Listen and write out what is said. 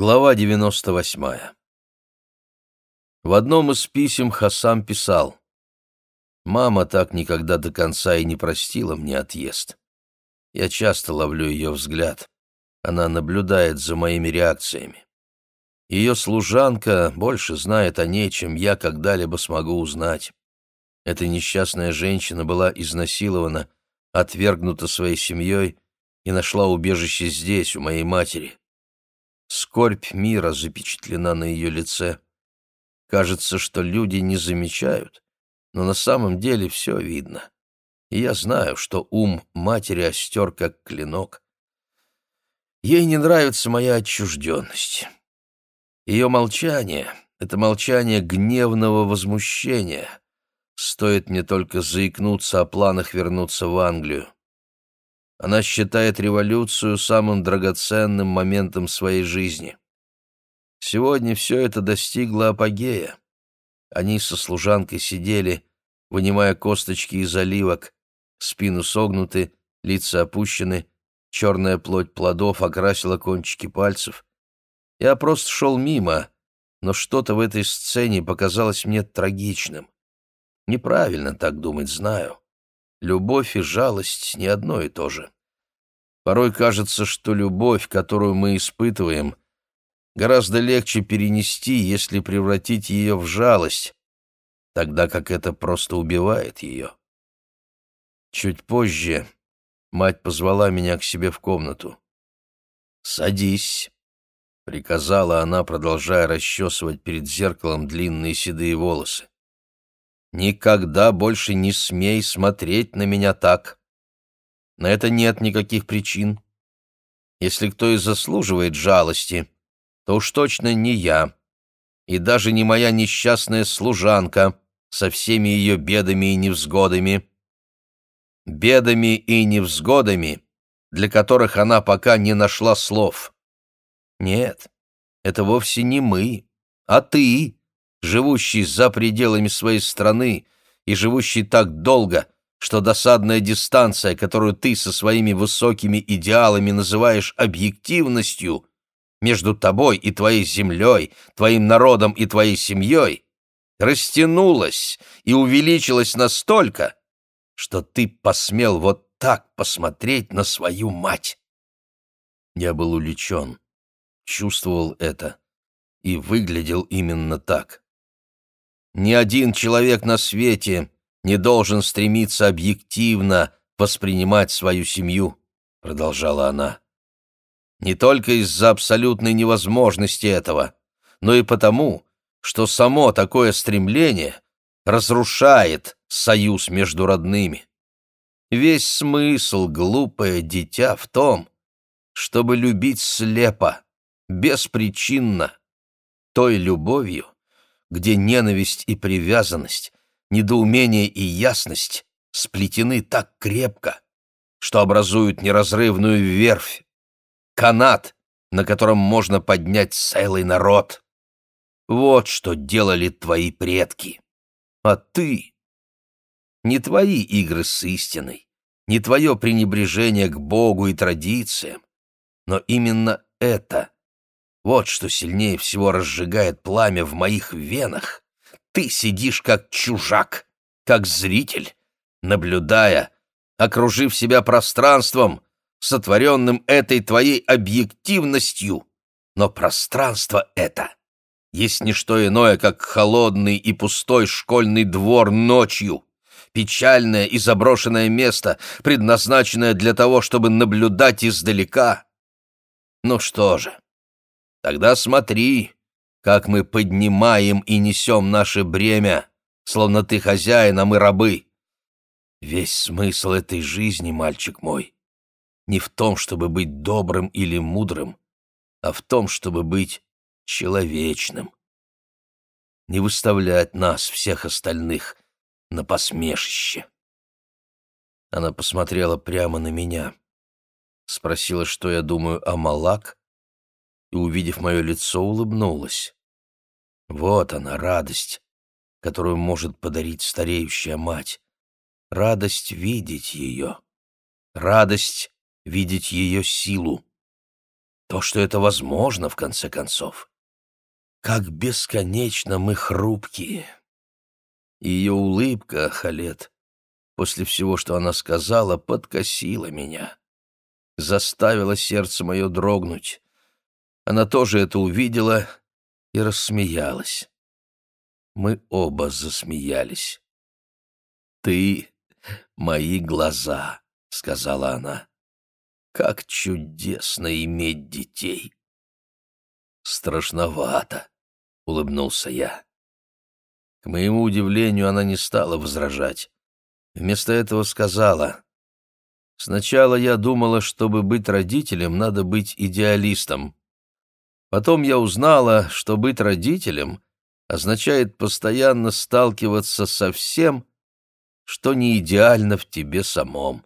Глава 98. В одном из писем Хасам писал «Мама так никогда до конца и не простила мне отъезд. Я часто ловлю ее взгляд. Она наблюдает за моими реакциями. Ее служанка больше знает о ней, чем я когда-либо смогу узнать. Эта несчастная женщина была изнасилована, отвергнута своей семьей и нашла убежище здесь, у моей матери. Скорбь мира запечатлена на ее лице. Кажется, что люди не замечают, но на самом деле все видно. И я знаю, что ум матери остер, как клинок. Ей не нравится моя отчужденность. Ее молчание — это молчание гневного возмущения. Стоит мне только заикнуться о планах вернуться в Англию. Она считает революцию самым драгоценным моментом своей жизни. Сегодня все это достигло апогея. Они со служанкой сидели, вынимая косточки из оливок, спину согнуты, лица опущены, черная плоть плодов окрасила кончики пальцев. Я просто шел мимо, но что-то в этой сцене показалось мне трагичным. Неправильно так думать, знаю. Любовь и жалость не одно и то же. Порой кажется, что любовь, которую мы испытываем, гораздо легче перенести, если превратить ее в жалость, тогда как это просто убивает ее. Чуть позже мать позвала меня к себе в комнату. «Садись», — приказала она, продолжая расчесывать перед зеркалом длинные седые волосы. Никогда больше не смей смотреть на меня так. На это нет никаких причин. Если кто и заслуживает жалости, то уж точно не я, и даже не моя несчастная служанка со всеми ее бедами и невзгодами. Бедами и невзгодами, для которых она пока не нашла слов. Нет, это вовсе не мы, а ты живущий за пределами своей страны и живущий так долго, что досадная дистанция, которую ты со своими высокими идеалами называешь объективностью, между тобой и твоей землей, твоим народом и твоей семьей, растянулась и увеличилась настолько, что ты посмел вот так посмотреть на свою мать. Я был увлечен, чувствовал это и выглядел именно так. Ни один человек на свете не должен стремиться объективно воспринимать свою семью, продолжала она. Не только из-за абсолютной невозможности этого, но и потому, что само такое стремление разрушает союз между родными. Весь смысл, глупое дитя, в том, чтобы любить слепо, беспричинно, той любовью, где ненависть и привязанность, недоумение и ясность сплетены так крепко, что образуют неразрывную верфь, канат, на котором можно поднять целый народ. Вот что делали твои предки. А ты... Не твои игры с истиной, не твое пренебрежение к Богу и традициям, но именно это вот что сильнее всего разжигает пламя в моих венах. Ты сидишь как чужак, как зритель, наблюдая, окружив себя пространством, сотворенным этой твоей объективностью. Но пространство это есть не что иное, как холодный и пустой школьный двор ночью, печальное и заброшенное место, предназначенное для того, чтобы наблюдать издалека. Ну что же, Тогда смотри, как мы поднимаем и несем наше бремя, словно ты хозяин, а мы рабы. Весь смысл этой жизни, мальчик мой, не в том, чтобы быть добрым или мудрым, а в том, чтобы быть человечным. Не выставлять нас, всех остальных, на посмешище. Она посмотрела прямо на меня, спросила, что я думаю о Малак, и, увидев мое лицо, улыбнулась. Вот она, радость, которую может подарить стареющая мать. Радость видеть ее. Радость видеть ее силу. то, что это возможно, в конце концов. Как бесконечно мы хрупкие. Ее улыбка, Халет, после всего, что она сказала, подкосила меня. Заставила сердце мое дрогнуть. Она тоже это увидела и рассмеялась. Мы оба засмеялись. «Ты — мои глаза», — сказала она. «Как чудесно иметь детей!» «Страшновато», — улыбнулся я. К моему удивлению, она не стала возражать. Вместо этого сказала, «Сначала я думала, чтобы быть родителем, надо быть идеалистом. Потом я узнала, что быть родителем означает постоянно сталкиваться со всем, что не идеально в тебе самом.